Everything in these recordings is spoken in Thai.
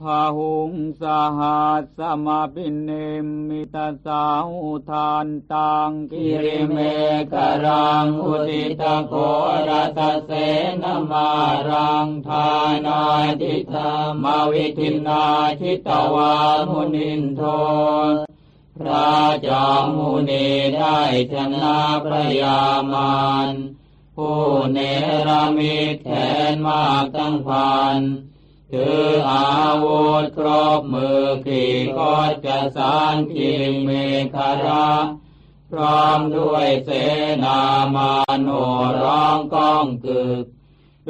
พาหุงสหัสสมาปิเนมิตาสาหุทานตังกิริเมกรังอุติตะโกรัตเสนมารังทานาทิธามาวิทินาชิตวามุนินโทพระจอมมุนีได้ชนะพระยามารผู้เนรมิตแขนมากตั้งพัน ถืออาวุธครบมือขี่ก็จะสารกิเมฆระพร้อมด้วยเสนามาโนร้องก้องกึก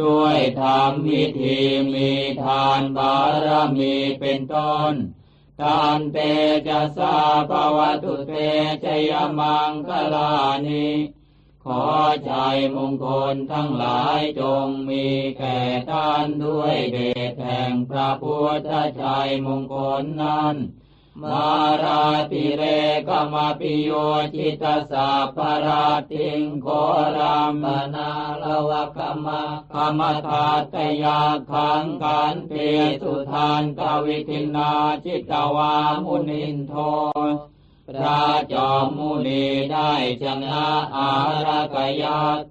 ด้วยธรรมวิธีมีทานบารมีเป็นต้นทานเตจะสาภวตุเตชยมังคลานิ ขอชัยมงคลทั้งหลายจงมีแก่ท่านด้วยเดชแห่งพระพุทธชัยมงคลนั้น มาราติเรกมาปิโยจิตสาปราติงโครามนาลวะกมะกมทาตยาขังการเปสุทานกวิทินาจิตวามุนินโท พระจอมมุนีได้ชนะอารกยักษ์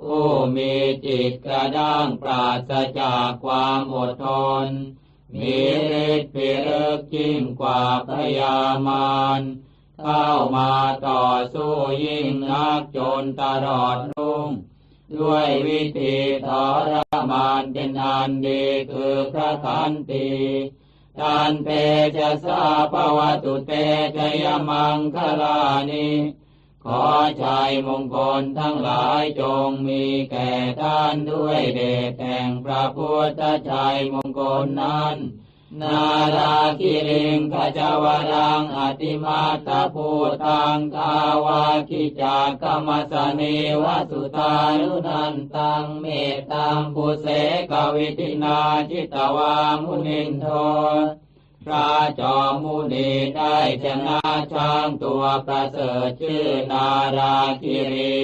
ผู้มีจิตกระด้างปราศจากความอดทน มีฤทธิ์พิรึกยิ่งกว่าพยามารเข้ามาต่อสู้ยิ่งนักจนตลอดรุ่ง ด้วยวิธีทรมานเป็นอันดีคือพระคันตี ทันเตจะสาภวตุเตชยมังคลานิขอชัยมงคลทั้งหลายจงมีแก่ท่านด้วยเดชแห่งพระพุทธชัยมงคลนั้น นาราคิริงขจาวรังอติมาตาภูตังทาวาคิจากกรรมสเนวสุตานุนันตังเมตตังปุเสกวิตินาจิตวามุนินโทพระจอมมุนีได้ชนะช้างตัวประเสริฐชื่อนาราคิรี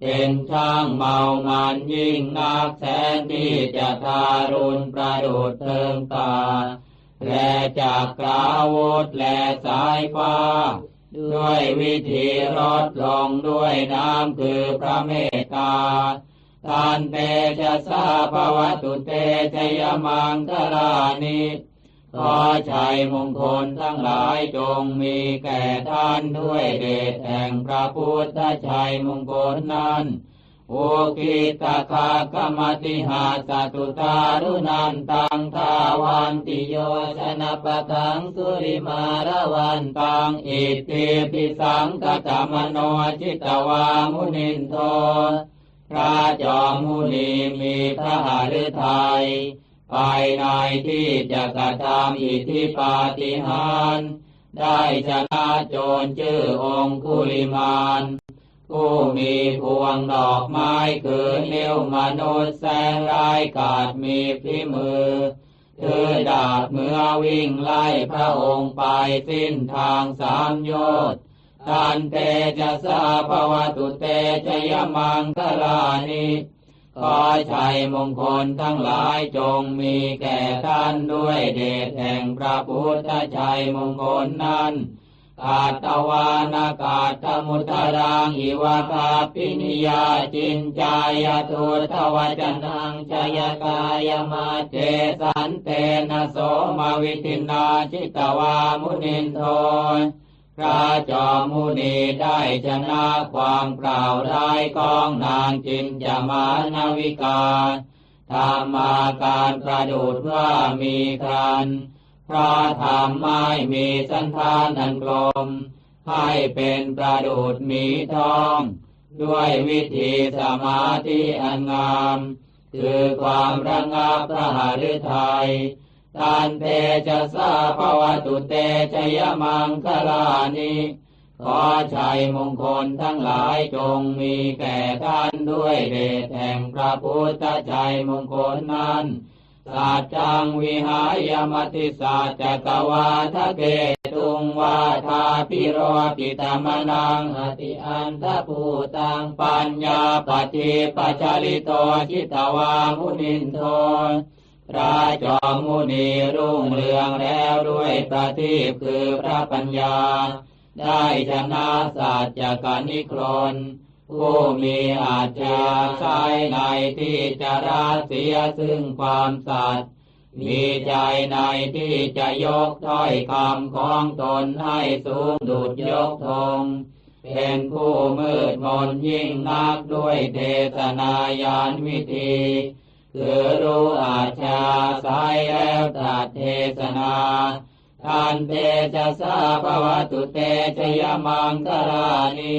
เป็นช่างเมามันยิ่งนักแสนที่จะทารุณประดุดเทิงตา และจากกราวุธและสายฟ้า ด้วยวิธีรดลงด้วยน้ำคือพระเมตตาทานเตจะสาภวตุเตชยมังคลานิ ขอชัยมงคลทั้งหลายจงมีแก่ท่านด้วยเดชแห่งพระพุทธชัยมงคลนั้นโอกิตาคากรมติหาสตุตารุนันตังทาวันติโยชนะปะทังสุริมารวันตังอิติปิสังกตมโนจิตวามุนินโทพระจอมมุนีมีพระหฤทัย ภายในที่จะกระทำอิทธิปาฏิหารได้ชนะโจรชื่อองคุลิมานผู้มีพวงดอกไม้คือเนิ้วมนุษย์แสงรายกาดมีพิมือถือดาบเมื่อวิ่งไล่พระองค์ไปสิ้นทางสามโยชน์ทันเตจะสาภวตุเตชยมังคลานิ ขอชัยมงคลทั้งหลายจงมีแก่ท่านด้วยเดชแห่งพระพุทธชัยมงคลนั้นกาตวานากาตมุตรังอิวาคาปินิยาจินจายตุทวจนังจยกายมาเจสันเตนะโสมาวิตินาจิตวามุนินโท พระจอมมุนีได้ชนะความกล่าวร้ายของนางจินจามานาวิกาทำมาการประดุดว่ามีคันพราะทำไม่มีสันทานอันกลม ให้เป็นประดุดมีทอง ด้วยวิธีสมาธิอันงาม คือความระงับพระหฤทัย ตันเตจะสาภวตุเตชยมังคลานิขอชัยมงคลทั้งหลายจงมีแก่ท่านด้วยเดชแห่งพระพุทธชัยมงคลนั้นสัจจังวิหายมติสัจจกวาทะเกตุงวาทาปิโรปิตามนังอติอันทภูตังปัญญาปฏิปัจจลิโตจิตวามุนินโท พระจอมมุนีรุ่งเรืองแล้วด้วยประทีปคือพระปัญญา ได้ชนะสัจจกนิครนผู้มีอาจจะใช้ในที่จะราเสียซึ่งความสัตย์มีใจในที่จะยกถ้อยคำของตนให้สูงดุดยกธงเป็นผู้มืดมนยิ่งนักด้วยเทศนายานวิธี คือรู้อาชาสายแล้วตรัสเทศนาทานเตจะสาภวตุเตชยมังครานิ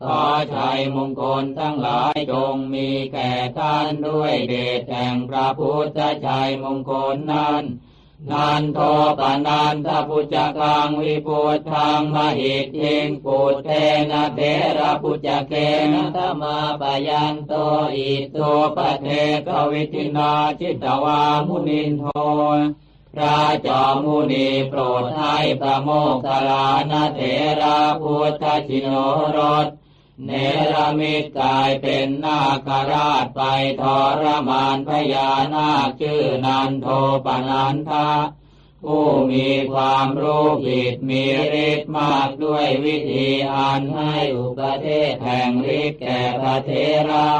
ขอชัยมงคลทั้งหลายจงมีแก่ท่านด้วยเดชแห่งพระพุทธชัยมงคลนั้น นันโทปนันทพุจกังวิปุทังมหิตทิงปุตเทนะเทระพุจเกนะธรรมาปยันโตอิโตปเทกวิทินาจิตตวามุนินโทพระจอมมุนีโปรดให้พระโมคคัลลานะเถระพุทธชิโนรส เนรมิตกายเป็นนาคราชไปทรมานพญานาคชื่อนันโทปนันทะผู้มีความรู้ผิดมีฤทธิ์มากด้วยวิธีอันให้อุปเทศแห่งฤทธิ์แก่พระเทระ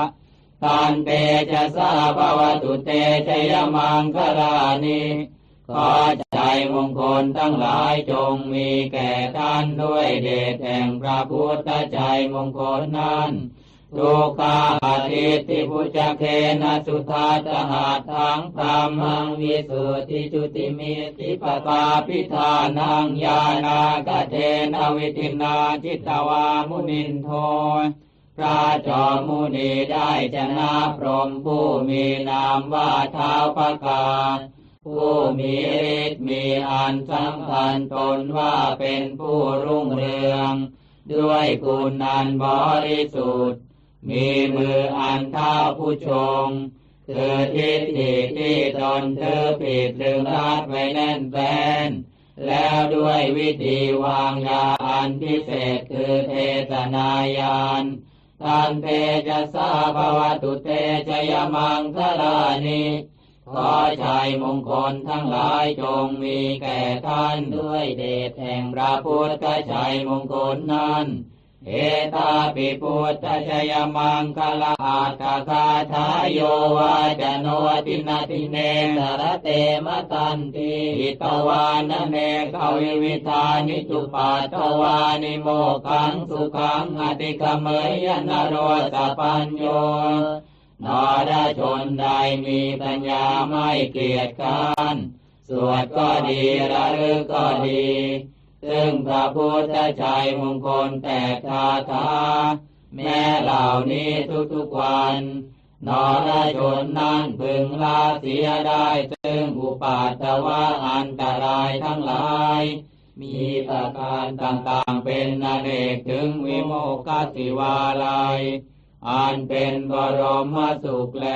ตันเตจะสาภวตุเตชยมังคลานิ ขอใจมงคลทั้งหลายจงมีแก่ท่านด้วยเดชแห่งพระพุทธใจมงคลนั้นทุกขาอาทิติพุจเคนะสุธาตหาทังพรามังวิสุทธิจุติมิติปปาพิธานังญาณากเทนวิตินาจิตตวามุนินโทพระจอมมุนีได้ชนะพรหมผู้มีนามว่าเท้าปกา ผู้มีฤทธิ์มีอันสำคัญตนว่าเป็นผู้รุ่งเรือง ด้วยคุณอันบริสุทธิ์ มีมืออันเท่าผู้ชงคือทิฏฐิที่ตนเธอผิดดึงรัดไว้แน่นแฟน แล้วด้วยวิธีวางยาอันพิเศษคือเทศนายานทันเตจะสาภวตุเตชยมังคลานิ ขอชัยมงคลทั้งหลายจงมีแก่ท่านด้วยเดชแห่งพระพุทธชัยมงคลนั้นเอตาปิพุทธชยมังคลาอาตคาทายโยวาจโนตินาติเนสรเตมตันติอิตวานเนกาวิวิธานิจุปัตตวานิโมขังสุขังอติกเมยนโรสปัญโย นอดชนใดมีปัญญาไม่เกียจคร้านสวดก็ดีระลึกก็ดี ซึ่งพระพุทธชัยมงคลแตกคาถาแม้เหล่านี้ทุกๆวันนอรชนนั้นพึงลาเสียได้ซึ่งอุปาทวะอันตรายทั้งหลาย มีประการต่างๆเป็นนาเนกถึงวิโมกขสิวาลัย อันเป็นบรมสุขแล